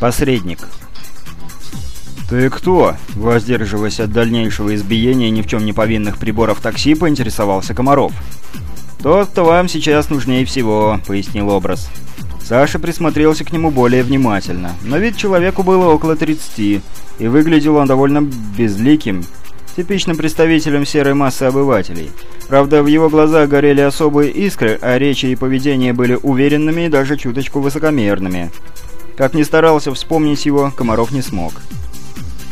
Посредник. «Ты кто?» – воздерживаясь от дальнейшего избиения ни в чем не повинных приборов такси, поинтересовался Комаров. «Тот, кто вам сейчас нужнее всего», – пояснил образ. Саша присмотрелся к нему более внимательно. Но вид человеку было около 30, и выглядел он довольно безликим, типичным представителем серой массы обывателей. Правда, в его глазах горели особые искры, а речи и поведение были уверенными и даже чуточку высокомерными. Как ни старался вспомнить его, Комаров не смог.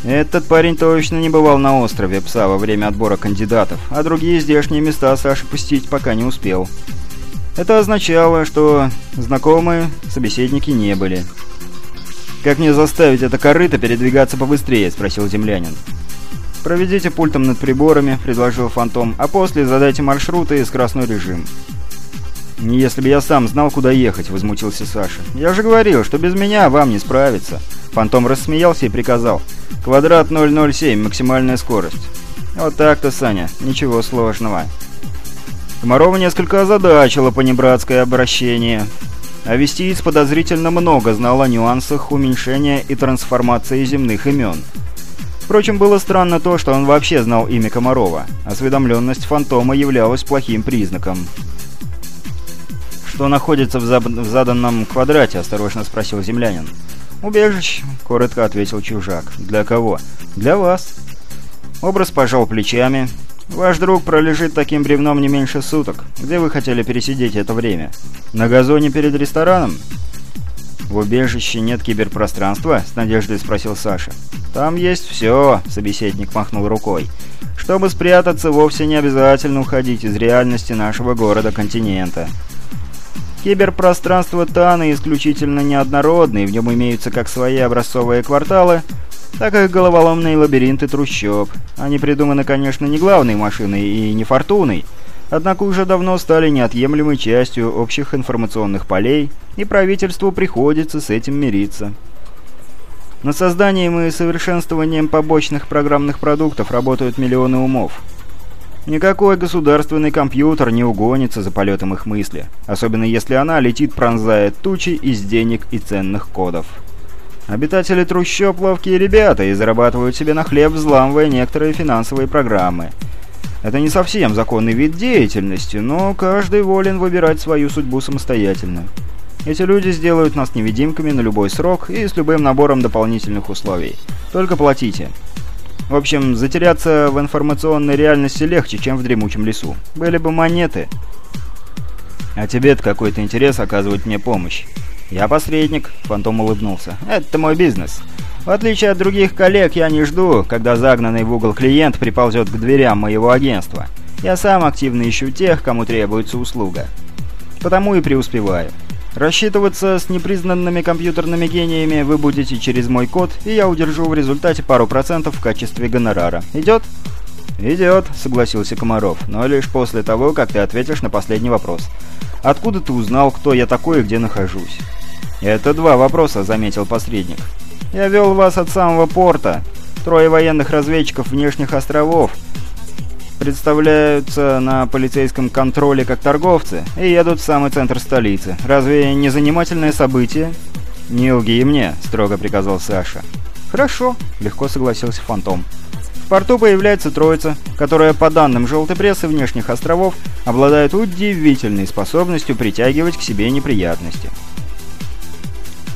Этот парень точно не бывал на острове Пса во время отбора кандидатов, а другие здешние места Саша посетить пока не успел. Это означало, что знакомые собеседники не были. «Как мне заставить это корыто передвигаться побыстрее?» – спросил землянин. «Проведите пультом над приборами», – предложил Фантом, «а после задайте маршруты и скоростной режим». «Если бы я сам знал, куда ехать», — возмутился Саша. «Я же говорил, что без меня вам не справиться». Фантом рассмеялся и приказал. «Квадрат 007, максимальная скорость». «Вот так-то, Саня, ничего сложного». Комарова несколько озадачило понебратское обращение. А Вестиец подозрительно много знал о нюансах уменьшения и трансформации земных имен. Впрочем, было странно то, что он вообще знал имя Комарова. Осведомленность Фантома являлась плохим признаком что находится в, зап... в заданном квадрате?» – осторожно спросил землянин. «Убежище», — коротко ответил чужак. «Для кого?» «Для вас». Образ пожал плечами. «Ваш друг пролежит таким бревном не меньше суток. Где вы хотели пересидеть это время? На газоне перед рестораном?» «В убежище нет киберпространства?» — с надеждой спросил Саша. «Там есть все», — собеседник махнул рукой. «Чтобы спрятаться, вовсе не обязательно уходить из реальности нашего города-континента. Киберпространство Таны исключительно неоднородное, в нем имеются как свои образцовые кварталы, так и головоломные лабиринты трущоб. Они придуманы, конечно, не главной машиной и не фортуной, однако уже давно стали неотъемлемой частью общих информационных полей, и правительству приходится с этим мириться. Над созданием и совершенствованием побочных программных продуктов работают миллионы умов. Никакой государственный компьютер не угонится за полетом их мысли, особенно если она летит пронзая тучи из денег и ценных кодов. Обитатели трущоб ловкие ребята и зарабатывают себе на хлеб, взламывая некоторые финансовые программы. Это не совсем законный вид деятельности, но каждый волен выбирать свою судьбу самостоятельно. Эти люди сделают нас невидимками на любой срок и с любым набором дополнительных условий. Только платите. В общем, затеряться в информационной реальности легче, чем в дремучем лесу. Были бы монеты. А тебе-то какой-то интерес оказывать мне помощь. Я посредник, Фантом улыбнулся. Это мой бизнес. В отличие от других коллег, я не жду, когда загнанный в угол клиент приползет к дверям моего агентства. Я сам активно ищу тех, кому требуется услуга. Потому и преуспеваю. Рассчитываться с непризнанными компьютерными гениями вы будете через мой код, и я удержу в результате пару процентов в качестве гонорара. Идет? «Идет», — согласился Комаров, — «но лишь после того, как ты ответишь на последний вопрос. Откуда ты узнал, кто я такой и где нахожусь?» «Это два вопроса», — заметил посредник. «Я вел вас от самого порта. Трое военных разведчиков внешних островов представляются на полицейском контроле как торговцы и едут в самый центр столицы. Разве не занимательное событие? «Не лги мне», — строго приказал Саша. «Хорошо», — легко согласился Фантом. В порту появляется троица, которая, по данным желтой прессы внешних островов, обладает удивительной способностью притягивать к себе неприятности.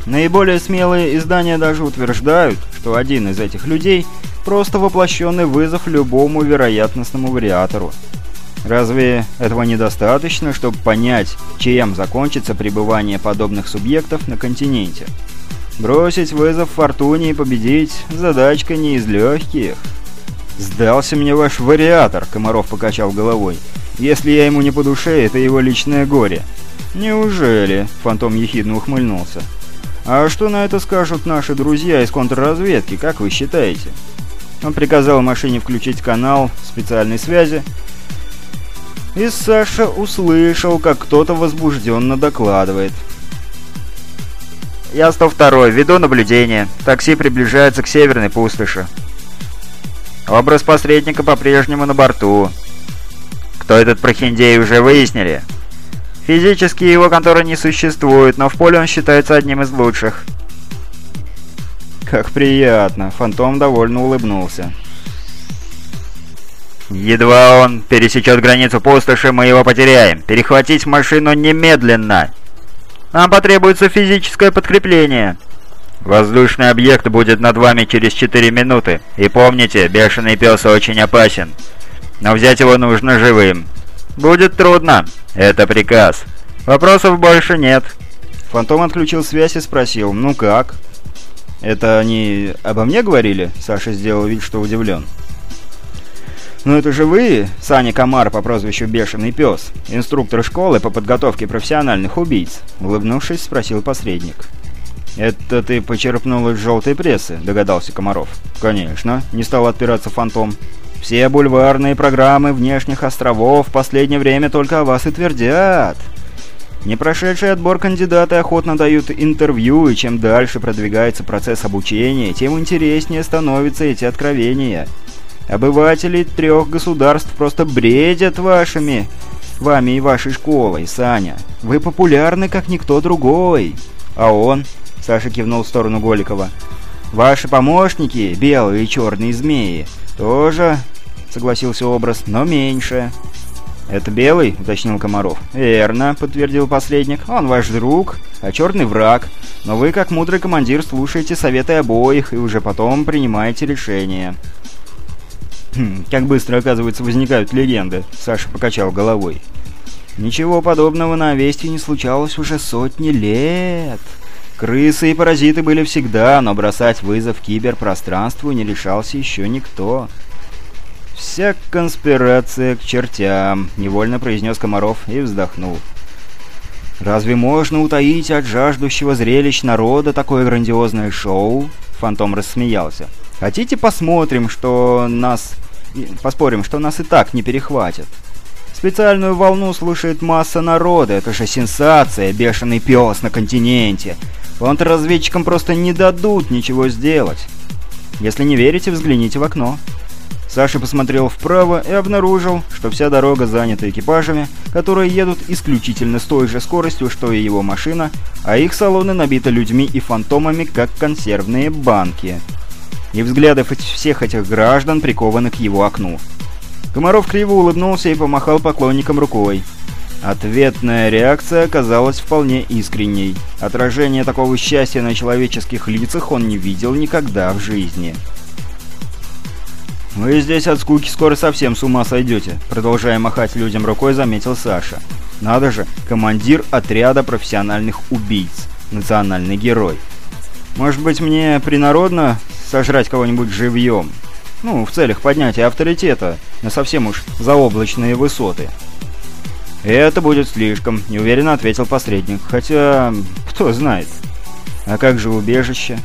Наиболее смелые издания даже утверждают, что один из этих людей просто воплощенный вызов любому вероятностному вариатору. Разве этого недостаточно, чтобы понять, чем закончится пребывание подобных субъектов на континенте? Бросить вызов Фортуне и победить – задачка не из легких. «Сдался мне ваш вариатор», — Комаров покачал головой. «Если я ему не по душе, это его личное горе». «Неужели?» — Фантом ехидно ухмыльнулся. «А что на это скажут наши друзья из контрразведки, как вы считаете?» Он приказал машине включить канал специальной связи, и Саша услышал, как кто-то возбужденно докладывает. «Я 102 веду наблюдение. Такси приближается к северной пустоши. Образ посредника по-прежнему на борту. Кто этот прохиндей, уже выяснили?» Физически его контора не существует, но в поле он считается одним из лучших. «Как приятно!» — Фантом довольно улыбнулся. «Едва он пересечет границу пустоши, мы его потеряем. Перехватить машину немедленно!» «Нам потребуется физическое подкрепление!» «Воздушный объект будет над вами через 4 минуты. И помните, бешеный пес очень опасен. Но взять его нужно живым. Будет трудно. Это приказ. Вопросов больше нет». Фантом отключил связь и спросил, «Ну как?» «Это они обо мне говорили?» Саша сделал вид, что удивлен. «Ну это же вы, Саня Комар по прозвищу Бешеный Пес, инструктор школы по подготовке профессиональных убийц?» Улыбнувшись, спросил посредник. «Это ты почерпнул из желтой прессы», — догадался Комаров. «Конечно», — не стал отпираться Фантом. «Все бульварные программы внешних островов в последнее время только о вас и твердят». Не прошедший отбор кандидаты охотно дают интервью, и чем дальше продвигается процесс обучения, тем интереснее становятся эти откровения. Обыватели трех государств просто бредят вашими... вами и вашей школой, Саня. Вы популярны, как никто другой. А он... Саша кивнул в сторону Голикова. «Ваши помощники, белые и черные змеи, тоже...» — согласился образ, — «но меньше». «Это белый?» — уточнил Комаров. «Верно», — подтвердил последник. «Он ваш друг, а черный враг. Но вы, как мудрый командир, слушаете советы обоих и уже потом принимаете решение». «Хм, как быстро, оказывается, возникают легенды», — Саша покачал головой. «Ничего подобного на Овесте не случалось уже сотни лет». Крысы и паразиты были всегда, но бросать вызов киберпространству не решался еще никто. «Вся конспирация к чертям», — невольно произнес Комаров и вздохнул. «Разве можно утаить от жаждущего зрелищ народа такое грандиозное шоу?» Фантом рассмеялся. «Хотите посмотрим, что нас... Поспорим, что нас и так не перехватят?» Специальную волну слушает масса народа, это же сенсация, бешеный пес на континенте. Контрразведчикам просто не дадут ничего сделать. Если не верите, взгляните в окно. Саша посмотрел вправо и обнаружил, что вся дорога занята экипажами, которые едут исключительно с той же скоростью, что и его машина, а их салоны набиты людьми и фантомами, как консервные банки. И взгляды всех этих граждан прикованы к его окну. Комаров криво улыбнулся и помахал поклонникам рукой. Ответная реакция оказалась вполне искренней. Отражение такого счастья на человеческих лицах он не видел никогда в жизни. «Вы здесь от скуки скоро совсем с ума сойдете», — продолжая махать людям рукой, заметил Саша. «Надо же, командир отряда профессиональных убийц, национальный герой. Может быть, мне принародно сожрать кого-нибудь живьем? Ну, в целях поднятия авторитета на совсем уж заоблачные высоты». «Это будет слишком», — неуверенно ответил посредник. «Хотя, кто знает. А как же убежище?»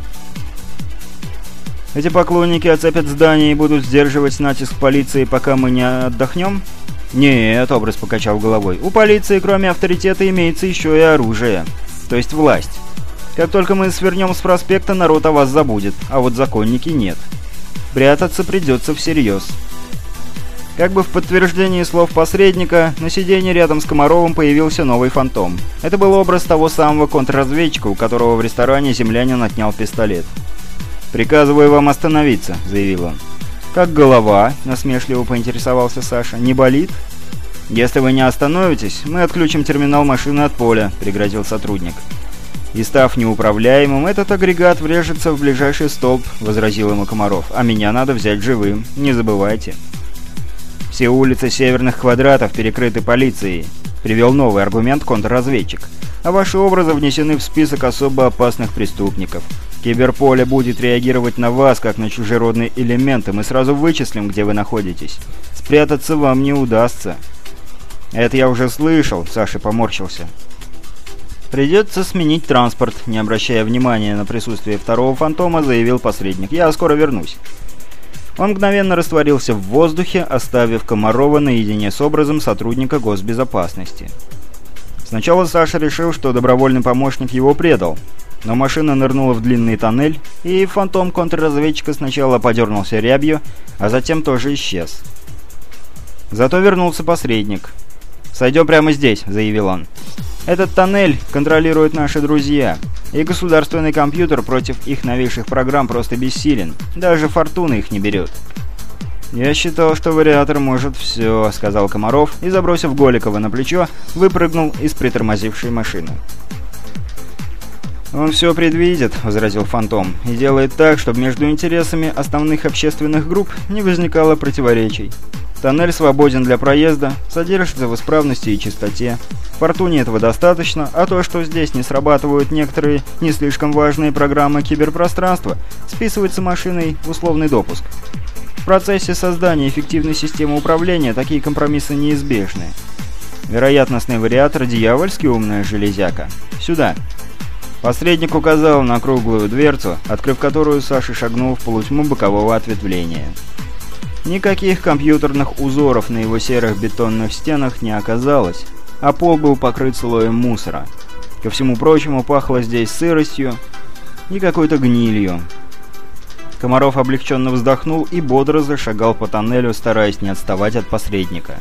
«Эти поклонники оцепят здание и будут сдерживать натиск полиции, пока мы не отдохнем?» «Нет», — образ покачал головой. «У полиции, кроме авторитета, имеется еще и оружие. То есть власть. Как только мы свернем с проспекта, народ о вас забудет, а вот законники нет. Прятаться придется всерьез». Как бы в подтверждении слов посредника, на сиденье рядом с Комаровым появился новый фантом. Это был образ того самого контрразведчика, у которого в ресторане землянин отнял пистолет. «Приказываю вам остановиться», — заявил он. «Как голова?» — насмешливо поинтересовался Саша. «Не болит?» «Если вы не остановитесь, мы отключим терминал машины от поля», — пригрозил сотрудник. «И став неуправляемым, этот агрегат врежется в ближайший столб», — возразил ему Комаров. «А меня надо взять живым, не забывайте». Все улицы северных квадратов перекрыты полицией. Привел новый аргумент контрразведчик. А ваши образы внесены в список особо опасных преступников. Киберполе будет реагировать на вас, как на чужеродный элемент, и мы сразу вычислим, где вы находитесь. Спрятаться вам не удастся. Это я уже слышал, Саша поморщился. «Придется сменить транспорт», — не обращая внимания на присутствие второго фантома, заявил посредник. «Я скоро вернусь». Он мгновенно растворился в воздухе, оставив Комарова наедине с образом сотрудника госбезопасности. Сначала Саша решил, что добровольный помощник его предал, но машина нырнула в длинный тоннель, и фантом контрразведчика сначала подернулся рябью, а затем тоже исчез. Зато вернулся посредник. «Сойдем прямо здесь», — заявил он. «Этот тоннель контролируют наши друзья, и государственный компьютер против их новейших программ просто бессилен. Даже фортуна их не берет». «Я считал, что вариатор может все», — сказал Комаров и, забросив Голикова на плечо, выпрыгнул из притормозившей машины. «Он все предвидит», — возразил Фантом, — «и делает так, чтобы между интересами основных общественных групп не возникало противоречий. Тоннель свободен для проезда, содержится в исправности и чистоте. Фортуне этого достаточно, а то, что здесь не срабатывают некоторые не слишком важные программы киберпространства, списывается машиной в условный допуск. В процессе создания эффективной системы управления такие компромиссы неизбежны. Вероятностный вариатор – дьявольски умная железяка. Сюда. Посредник указал на круглую дверцу, открыв которую Саша шагнул в полутьму бокового ответвления. Никаких компьютерных узоров на его серых бетонных стенах не оказалось, а пол был покрыт слоем мусора. Ко всему прочему, пахло здесь сыростью и какой-то гнилью. Комаров облегченно вздохнул и бодро зашагал по тоннелю, стараясь не отставать от посредника.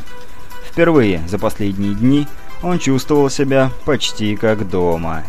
Впервые за последние дни он чувствовал себя почти как дома.